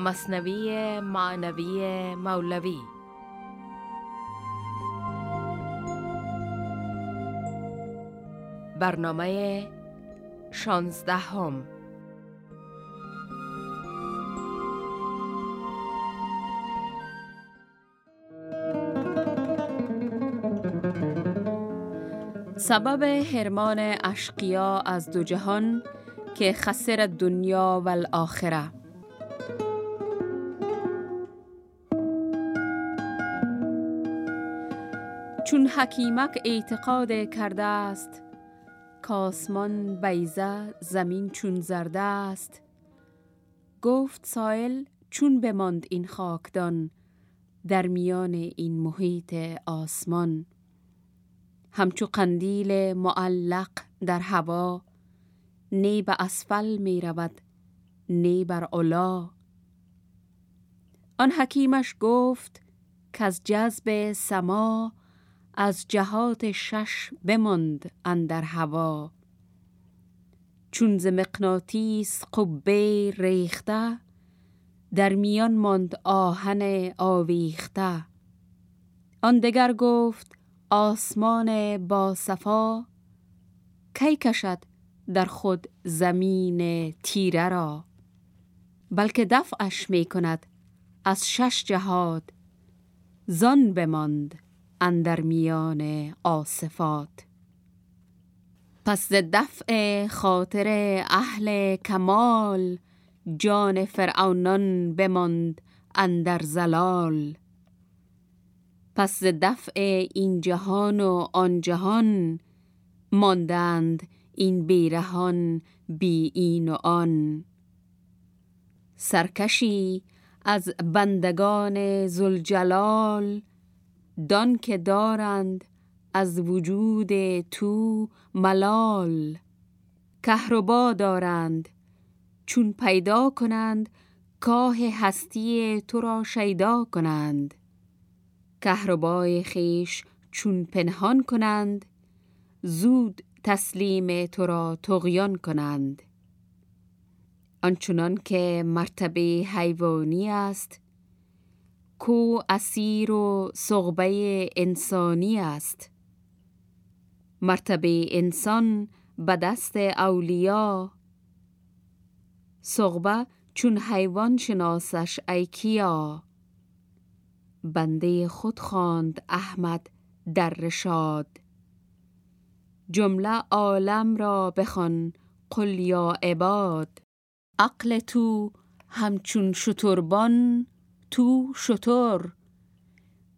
مصنوی معنوی مولوی. برنامه شانزدهم. سبب هرمان اشقیا از دو جهان که خسر دنیا و الاخره چون حکیمک اعتقاد کرده است. کاسمان بیزه زمین چون زرده است. گفت سایل چون بماند این خاکدان در میان این محیط آسمان. همچو قندیل معلق در هوا نی به اسفل می رود نی بر علا آن حکیمش گفت که از جذب سما از جهات شش بماند اندر هوا. چون ز مقناطیس قبه ریخته در میان ماند آهن آویخته. آن دگر گفت آسمان با صفا کی کشد در خود زمین تیره را؟ بلکه دفعش می کند از شش جهات زان بماند. اندر میان آصفات. پس دفع خاطر اهل کمال جان فرعونان بماند اندر زلال. پس دفع این جهان و آن جهان ماندند این بیرهان بی این و آن. سرکشی از بندگان زلجلال دان که دارند از وجود تو ملال. کهربا دارند چون پیدا کنند کاه هستی تو را شیدا کنند. کهربای خیش چون پنهان کنند زود تسلیم تو را تغیان کنند. آنچنان که مرتبه حیوانی است کو اسیر و صغبه انسانی است. مرتبه انسان به دست اولیا. صغبه چون حیوان شناسش ای کیا. بنده خود خواند احمد در رشاد. جمله عالم را بخوان قل یا عباد. عقل تو همچون شتربان تو شتر.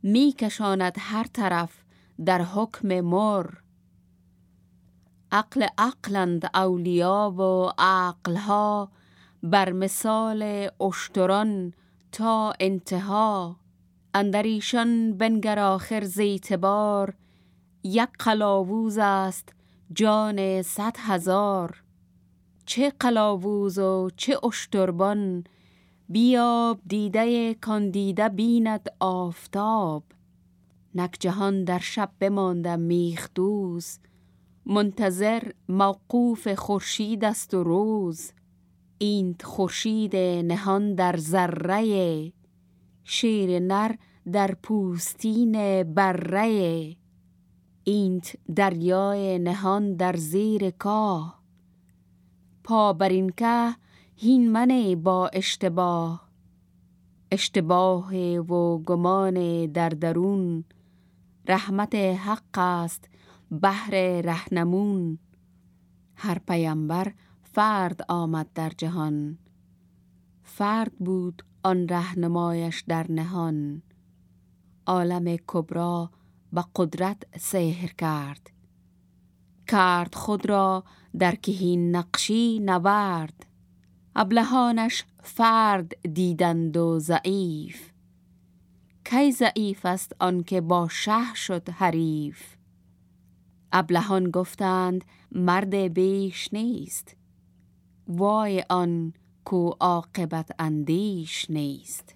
می کشاند هر طرف در حکم مر. عقل عقلند اولیا و عقلها بر مثال اشتران تا انتها. اندر ایشان بنگر آخر زیتبار یک قلاووز است جان صد هزار. چه قلاووز و چه اشتربان بیاب دیده کاندیده بیند آفتاب. نک جهان در شب بمانده میخدوز منتظر موقوف خورشید است و روز. اینت خورشید نهان در ذره. شیر نر در پوستین بره. اینت دریای نهان در زیر کاه. پا بر این که هین منه با اشتباه. اشتباه و گمان در درون رحمت حق است بهر رهنمون. هر پیامبر فرد آمد در جهان فرد بود آن رهنمایش در نهان. عالم کبرا به قدرت سحر کرد. کرد خود را در کهین نقشی نورد. ابلهانش فرد دیدند و ضعیف. کی ضعیف است آنکه با شه شد حریف؟ ابلهان گفتند مرد بیش نیست. وای آن کو عاقبت اندیش نیست.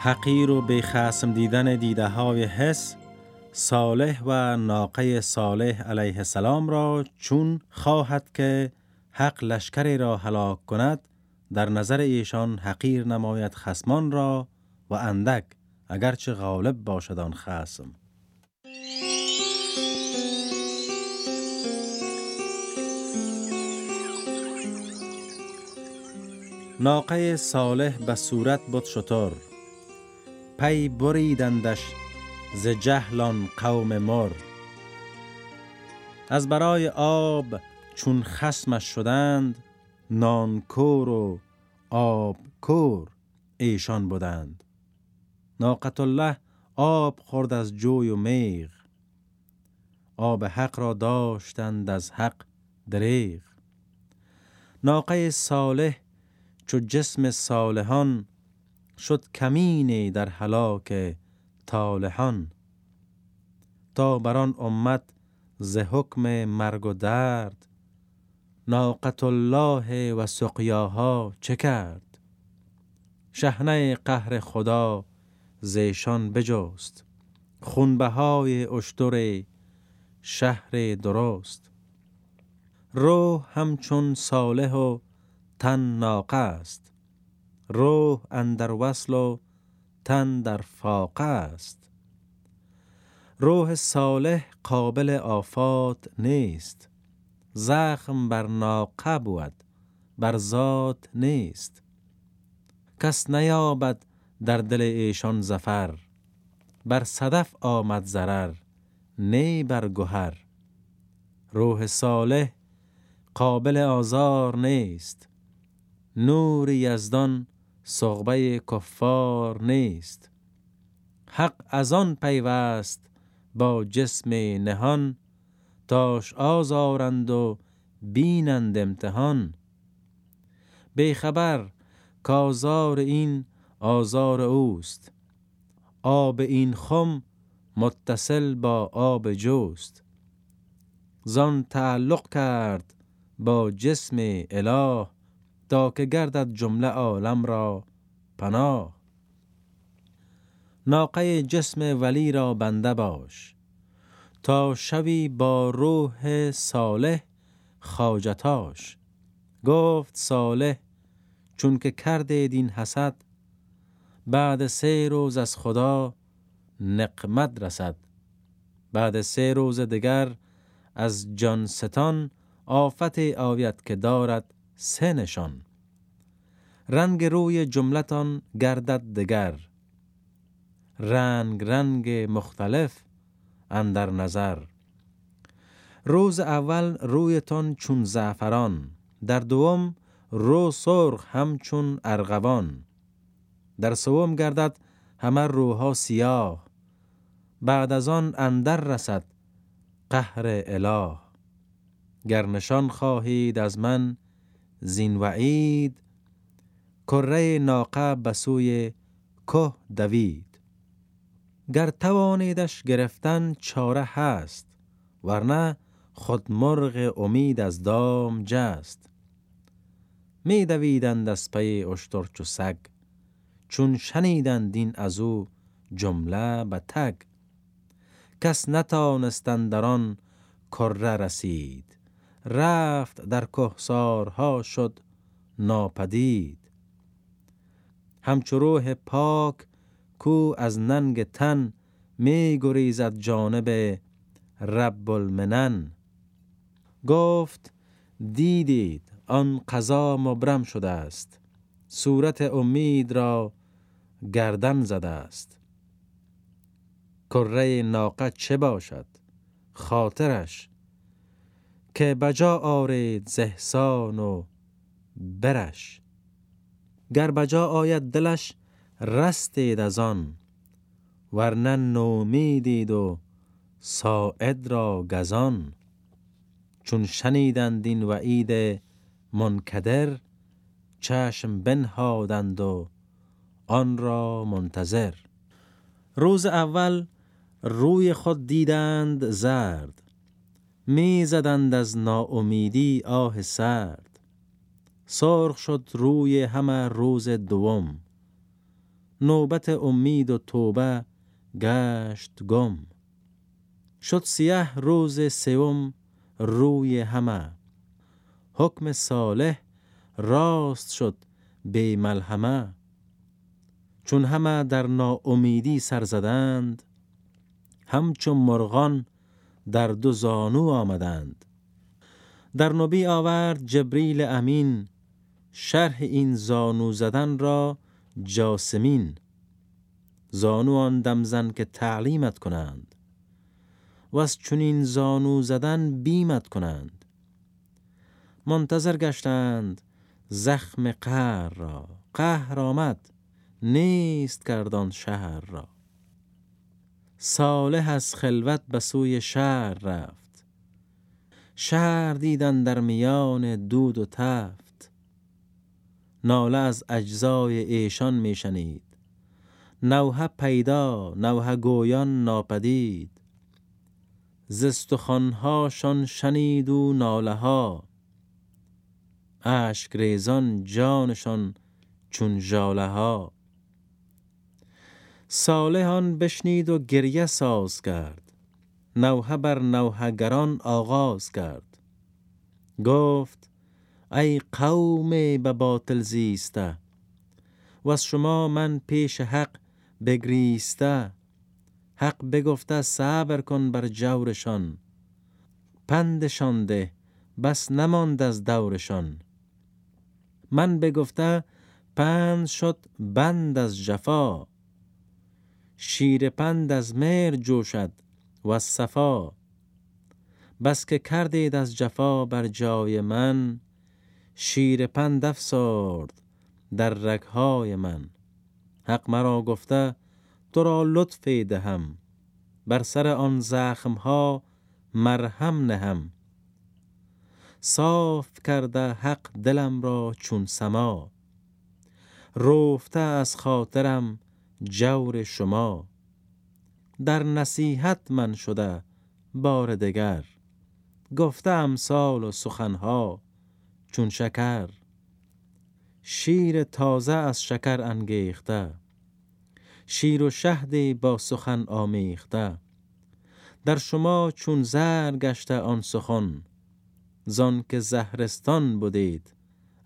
حقیر و بیخسم دیدن دیده های حس صالح و ناقه صالح علیه السلام را چون خواهد که حق لشکری را هلاک کند در نظر ایشان حقیر نماید خسمان را و اندک اگرچه غالب باشد آن خسم ناقه صالح به صورت بود شطور پی بریدندش ز جهلان قوم مر. از برای آب چون خسمش شدند نانکور و آب کور ایشان بودند ناقت الله آب خورد از جوی و میغ. آب حق را داشتند از حق دریغ. ناقه صالح چو جسم صالحان شد کمینی در هلاک طالحان. تا بران امت ز حکم مرگ و درد ناقت الله و سقیاها چه کرد؟ شهنه قهر خدا زیشان بجست خونبهای اشتر شهر درست. روح همچون صالح و تن ناقه است روح اندر وصل و تن در فاقه است. روح صالح قابل آفات نیست. زخم بر ناقه بود بر ذات نیست. کس نیابد در دل ایشان زفر بر صدف آمد ضرر نی بر گهر. روح صالح قابل آزار نیست. نور یزدان صغبه کفار نیست. حق از آن پیوست با جسم نهان. تاش آزارند و بینند امتحان. بیخبر کازار این آزار اوست. آب این خم متصل با آب جوست. زان تعلق کرد با جسم اله. تا که گردد جمله عالم را پناه. ناقه جسم ولی را بنده باش تا شوی با روح صالح خاجتاش گفت صالح چون که کرده دین حسد بعد سه روز از خدا نقمت رسد. بعد سه روز دیگر از جان ستان آفت آوید که دارد سه نشان. رنگ روی جملتان گردد دگر. رنگ رنگ مختلف اندر نظر. روز اول رویتان چون زعفران در دوم رو سرخ همچون ارغوان. در سوم گردد همه روها سیاه. بعد از آن اندر رسد قهر اله. گر نشان خواهید از من زین وعید کره ناقه به سوی که دوید. گر توانیدش گرفتن چاره هست ورنه خود مرغ امید از دام جست. می دویدند از پی اشتر چو سگ چون شنیدند دین از او جمله به تگ. کس نتانستند در آن کره رسید. رفت در کهسارها شد ناپدید. همچو روح پاک کو از ننگ تن می گریزد جانب رب المنن گفت دیدید آن قضا مبرم شده است صورت امید را گردن زده است کره ناقه چه باشد؟ خاطرش که بجا آرید زهسان و برش. گر بجا آید دلش رستید از آن. ورنه نومیدید و ساعد را گزان. چون شنیدند این وعید منکدر چشم بنهادند و آن را منتظر. روز اول روی خود دیدند زرد. می زدند از ناامیدی آه سرد. سرخ شد روی همه روز دوم. نوبت امید و توبه گشت گم. شد سیه روز سوم روی همه. حکم صالح راست شد به ملهمه چون همه در ناامیدی سر زدند همچون مرغان در دو زانو آمدند. در نبی آورد جبریل امین شرح این زانو زدن را جاسمین. زانو آن دمزن که تعلیمت کنند. و از چنین زانو زدن بیمت کنند. منتظر گشتند زخم قهر را. قهر آمد نیست کردان شهر را. صالح از خلوت به سوی شهر رفت. شهر دیدن در میان دود و تفت. ناله از اجزای ایشان میشنید نوه پیدا نوه گویان ناپدید. زستخانهاشان شنید و ناله ها. اشک ریزان جانشان چون جاله ها. صالحان بشنید و گریه ساز کرد. نوحه بر نوحگران آغاز کرد. گفت ای قوم به باطل زیسته و از شما من پیش حق بگریسته. حق بگفته صبر کن بر جورشان. پندشان ده بس نماند از دورشان. من بگفته پند شد بند از جفا. شیر پند از مهر جوشد و از صفا بس که کردید از جفا بر جای من شیر پند افسرد در رگهای من. حق مرا گفته تو را لطفی دهم بر سر آن زخمها مرهم نهم. صاف کرده حق دلم را چون سما. روفته از خاطرم جور شما. در نصیحت من شده بار دگر. گفته امثال و سخنها چون شکر. شیر تازه از شکر انگیخته. شیر و شهدی با سخن آمیخته. در شما چون زر گشته آن سخن زان که زهرستان بودید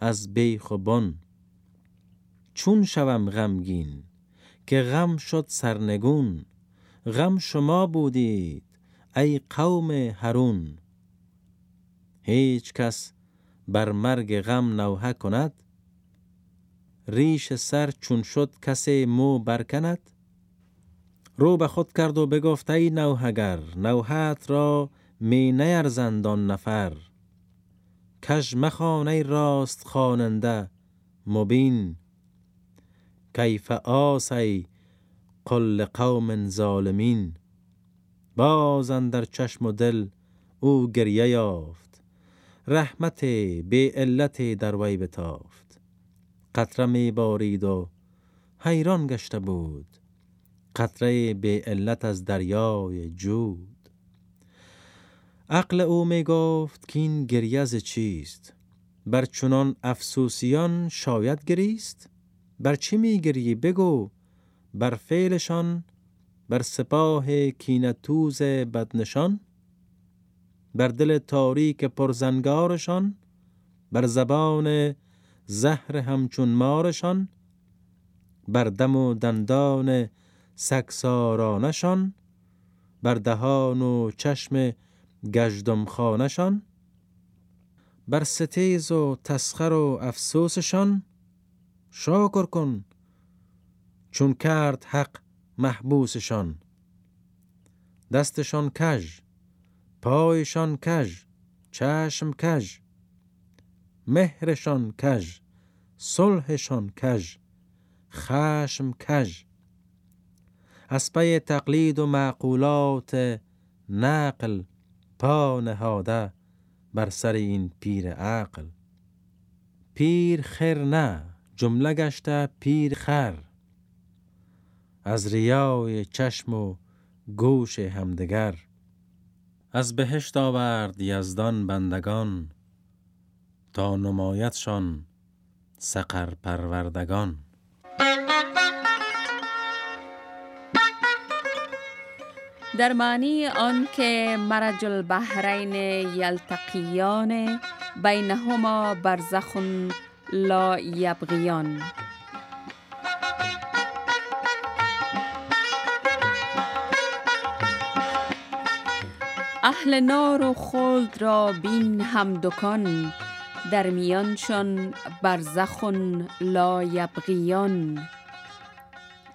از بیخ و بن. چون شوم غمگین که غم شد سرنگون غم شما بودید ای قوم هرون. هیچ کس بر مرگ غم نوحه کند؟ ریش سر چون شد کسی مو برکند؟ رو به خود کرد و بگفت ای نوحگر نوحت را می نیرزند نفر. کژ مخانه راست خواننده مبین کیف آسی قل قوم ظالمین؟ باز در چشم و دل او گریه یافت. رحمت به علت در وی بتافت. قطره می بارید و حیران گشته بود. قطره به علت از دریای جود. عقل او می گفت که این گریه چیست؟ بر چنان افسوسیان شاید گریست؟ بر چی می گریی بگو. بر فعلشان بر سپاه کینتوز بدنشان بر دل تاریک پرزنگارشان بر زبان زهر همچون مارشان بر دم و دندان سکسارانشان بر دهان و چشم گجدم خانشان بر ستیز و تسخر و افسوسشان شاکر کن چون کرد حق محبوسشان. دستشان کژ پایشان کژ چشم کژ مهرشان کژ صلحشان کژ خشم کژ. از پی تقلید و معقولات نقل پا نهاده بر سر این پیر عقل. پیر خر نه. جمله گشته پیر خر. از ریای چشم و گوش همدگر. از بهشت آورد یزدان بندگان تا نمایتشان سقر پروردگان. در معنی آن که مرج البحرین یلتقیان بینهما برزخ لا یبغیان اهل نار و خلد را بین هم دکان در میانشان برزخ لا یبغیان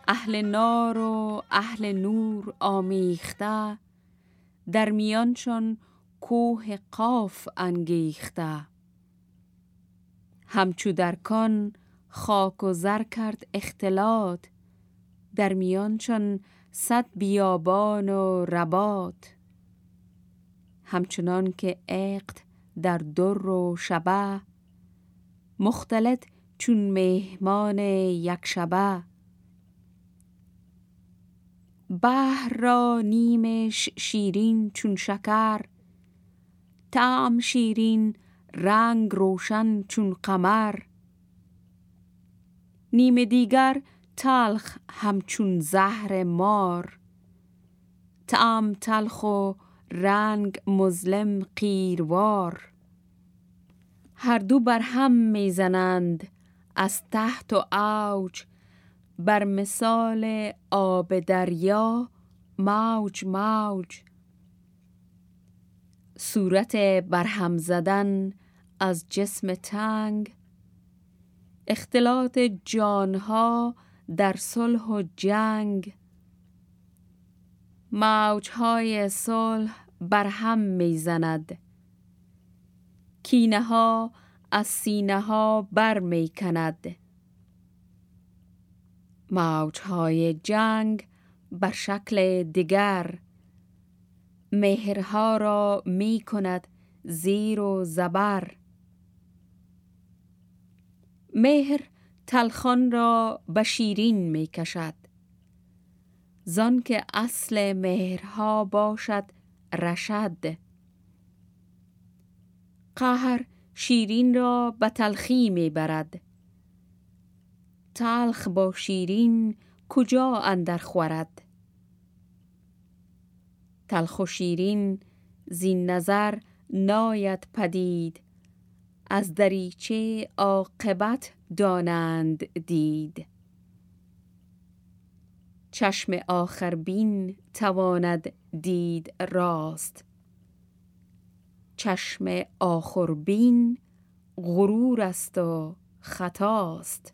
اهل نار و اهل نور آمیخته در میانشان کوه قاف انگیخته. همچو در کان خاک و زر کرد اختلاط در میانشان صد بیابان و ربات همچنان که عقد در در و شبه مختلط چون مهمان یک شبه. بحر را نیمش شیرین چون شکر تعم شیرین رنگ روشن چون قمر. نیم دیگر تلخ همچون زهر مار. تعم تلخ و رنگ مظلم قیروار. هر دو بر هم می‌زنند از تحت و اوج. بر مثال آب دریا موج موج. صورت برهم زدن از جسم تنگ اختلاط جانها در صلح و جنگ. موجهای صلح بر هم می‌زند. کینه ها از سینه ها بر می کند موجهای جنگ بر شکل دیگر. مهرها را می کند زیر و زبر. مهر تلخان را به شیرین می کشد زان که اصل مهرها باشد رشد. قهر شیرین را به تلخی می برد تلخ با شیرین کجا اندر خورد؟ تلخ و شیرین زین نظر ناید پدید. از دریچه عاقبت دانند دید. چشم آخر بین تواند دید راست. چشم آخر بین غرور است و خطاست.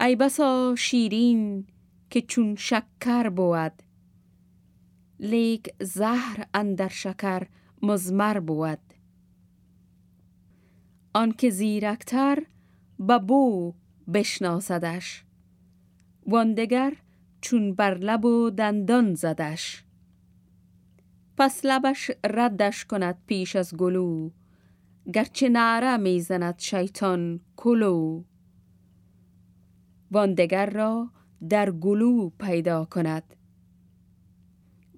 ای بسا شیرین که چون شکر بود لیک زهر اندر شکر مزمر بود. آنکه زیرکتر به بو بشناسدش واندگر چون بر لب و دندان زدش. پس لبش ردش کند پیش از گلو گرچه نعره می‌زند شیطان کلو. واندگر را در گلو پیدا کند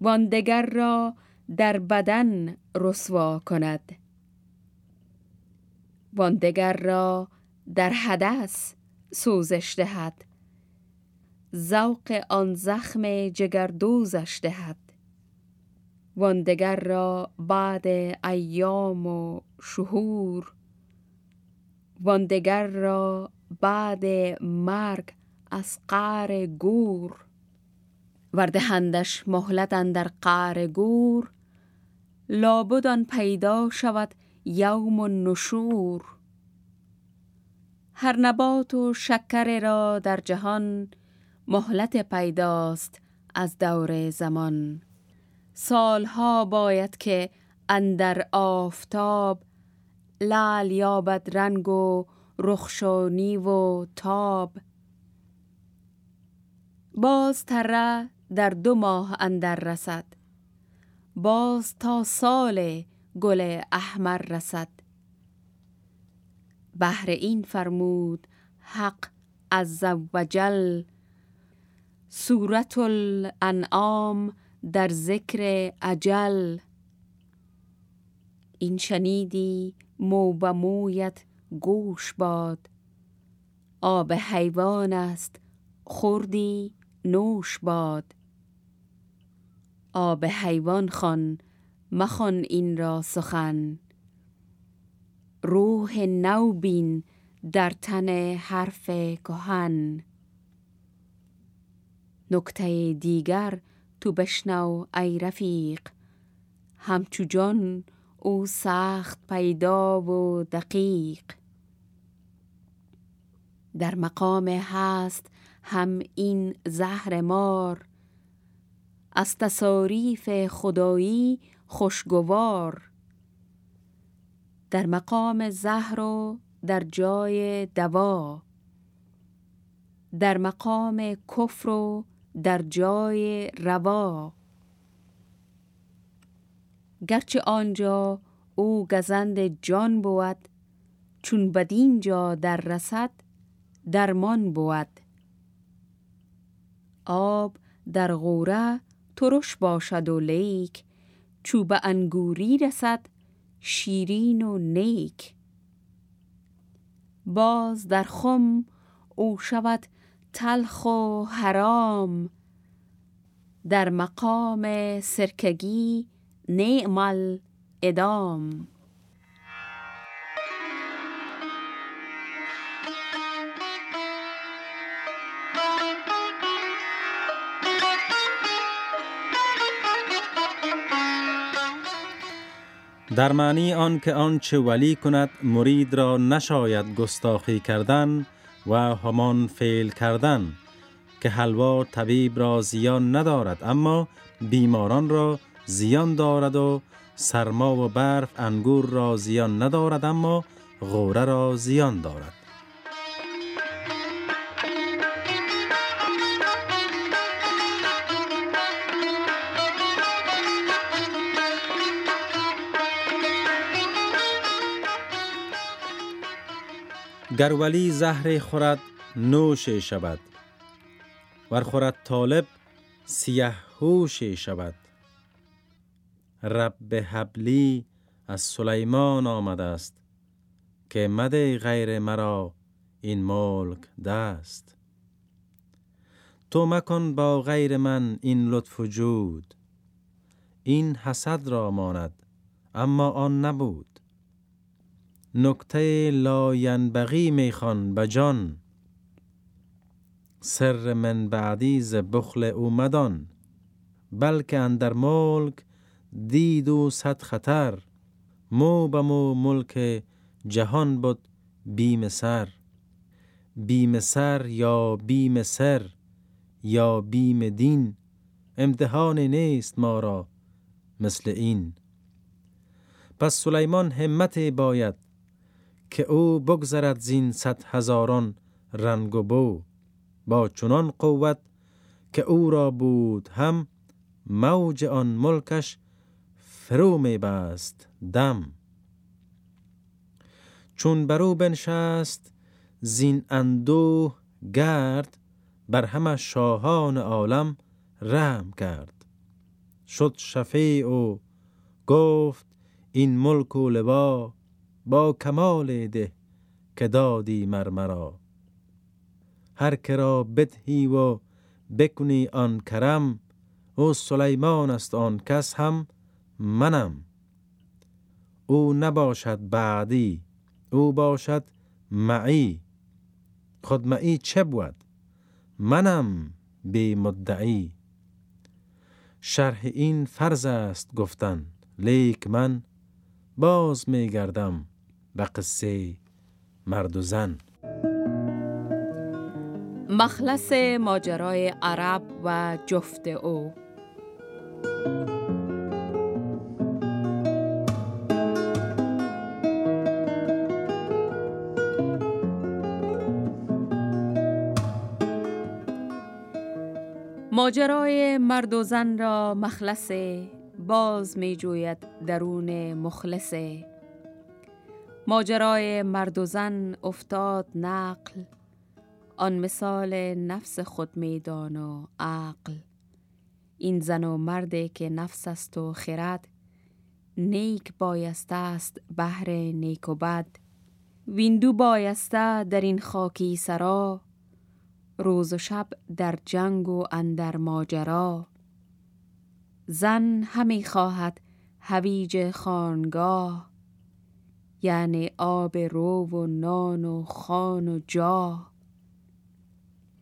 واندگر را در بدن رسوا کند. واندگر را در حدث سوزش دهد. ذوق آن زخم جگردوزش دهد. واندگر را بعد ایام و شهور. واندگر را بعد مرگ از قعر گور. وردهندش مهلت در قعر گور. لابد پیدا شود یوم نشور هر نبات و شکر را در جهان مهلت پیداست از دور زمان. سالها باید که اندر آفتاب لال یابد رنگ و رخشانی و تاب. باز تره در دو ماه اندر رسد. باز تا سال گل احمر رسد. بهر این فرمود حق از وجل سورت الانعام در ذکر عجل این شنیدی مو به مویت گوش باد. آب حیوان است خوردی نوش باد. آب حیوان خان مخوان این را سخن. روح نو بین در تن حرف کهن. نکته دیگر تو بشنو ای رفیق. همچو جان او سخت پیدا و دقیق. در مقام هست هم این زهر مار. از تصاریف خدایی خوشگوار. در مقام زهر و در جای دوا. در مقام کفر و در جای روا. گرچه آنجا او گزند جان بود چون بدین جا در رسد درمان بود. آب در غوره ترش باشد و لیک چوب انگوری رسد شیرین و نیک. باز در خم او شود تلخ و حرام. در مقام سرکگی نعمل ادام در معنی آن که آنچه ولی کند مرید را نشاید گستاخی کردن و همان فعل کردن که حلوا طبیب را زیان ندارد اما بیماران را زیان دارد و سرما و برف انگور را زیان ندارد اما غوره را زیان دارد. گر ولی زهر خورد نوش شود. ور خورد طالب سیه هوش شود. رب حبلی از سلیمان آمده است که مده غیر مرا این ملک دست. تو مکن با غیر من این لطف وجود این حسد را ماند اما آن نبود. نکته لاینبغی می‌خوان به جان. سر من بعدی ز بخل اومدان بلکه اندر ملک دید و صد خطر. مو به مو ملک جهان بود بیم سر. بیم سر یا بیم سر یا بیم دین. امتحان نیست ما را مثل این. پس سلیمان همت باید که او بگذرد زین صد هزاران رنگ و بو. با چنان قوت که او را بود هم موج آن ملکش فرو می بست دم. چون برو بنشست زین اندوه گرد بر همه شاهان عالم رحم کرد. شد شفیع و گفت این ملک و لوا با کمال ده که دادی مرمرا هر کرا بدهی و بکنی آن کرم او سلیمان است آن کس هم منم. او نباشد بعدی او باشد معی. خود معی چه بود؟ منم بی مدعی. شرح این فرض است گفتن لیک من باز می گردم. به قصه مرد و زن. مخلص ماجرای عرب و جفت او. ماجرای مرد و زن را مخلصه باز می جوید درون مخلصه ماجرای مرد و زن افتاد نقل آن مثال نفس خود میدان و عقل. این زن و مرده که نفس است و خرد نیک بایسته است بهر نیک و بد. ویندو بایسته در این خاکی سرا روز و شب در جنگ و اندر ماجرا. زن همی خواهد هویج خانگاه یعنی آب رو و نان و خان و جاه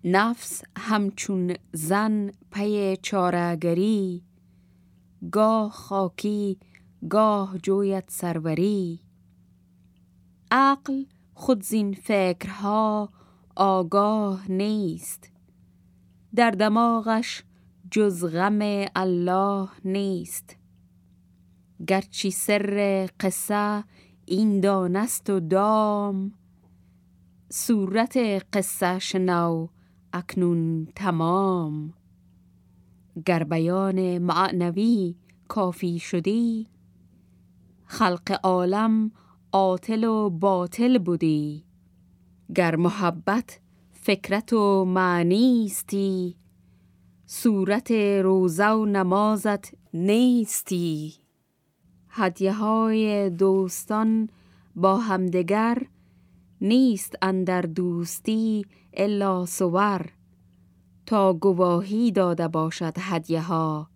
نفس همچون زن پی چارگری گاه خاکی گاه جویت سروری. عقل خود زین فکرها آگاه نیست. در دماغش جز غم الله نیست. گرچی سر قصه این دانست و دام. صورت قصه شنو اکنون تمام. گر بیان معنوی کافی شدی خلق عالم عاطل و باطل بودی. گر محبت فکرت و معنیستی صورت روزه و نمازت نیستی. هدیه های دوستان با همدگر نیست اندر دوستی الا سور تا گواهی داده باشد هدیه ها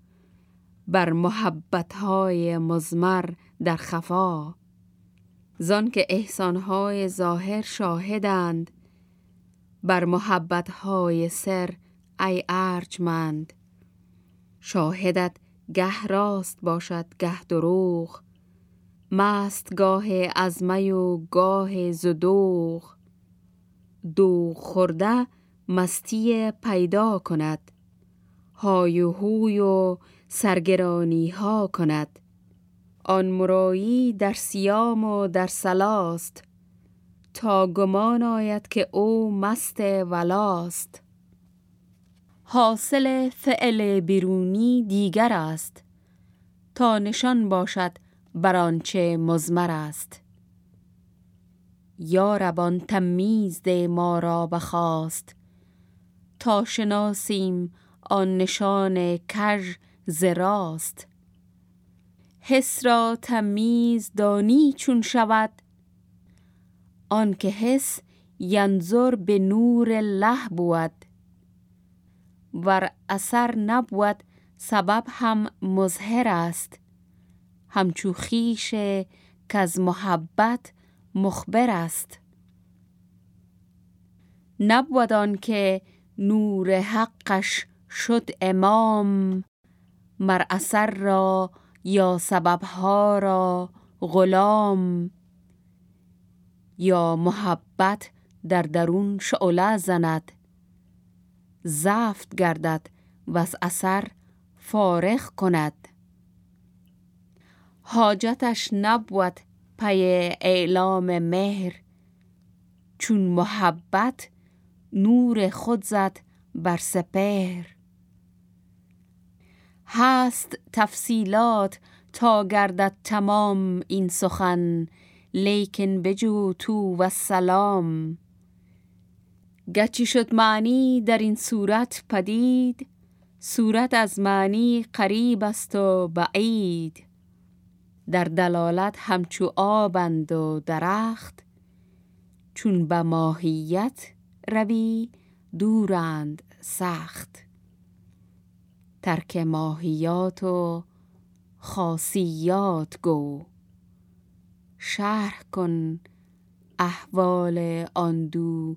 بر محبت های مزمر در خفا. زان که احسان های ظاهر شاهدند بر محبت های سر ای ارجمند. شاهدت گه راست باشد گه دروغ. مست گاه از می و گاه زدوغ. دوغ خورده مستی پیدا کند. های و هوی و سرگرانی ها کند. آن مرایی در سیام و در سلاست تا گمان آید که او مست ولاست. حاصل فعل بیرونی دیگر است. تا نشان باشد بر آنچه مزمر است. یا ربان تمیز ده ما را بخواست. تا شناسیم آن نشان کژ زراست حس را تمیز دانی چون شود. آنکه حس ینظر به نور الله بود. ور اثر نبود سبب هم مظهر است. همچو خیش که از محبت مخبر است. نبود که نور حقش شد امام مر اثر را یا سببها را غلام. یا محبت در درون شعله زند. زفت گردد و از اثر فارغ کند. حاجتش نبود پی اعلام مهر چون محبت نور خود زد بر سپهر. هست تفصیلات تا گردد تمام این سخن لیکن بجو تو و سلام. گچی شد معنی در این صورت پدید صورت از معنی قریب است و بعید. در دلالت همچو آبند و درخت چون به ماهیت روی دورند سخت. ترک ماهیات و خاصیات گو. شرح کن احوال آن دو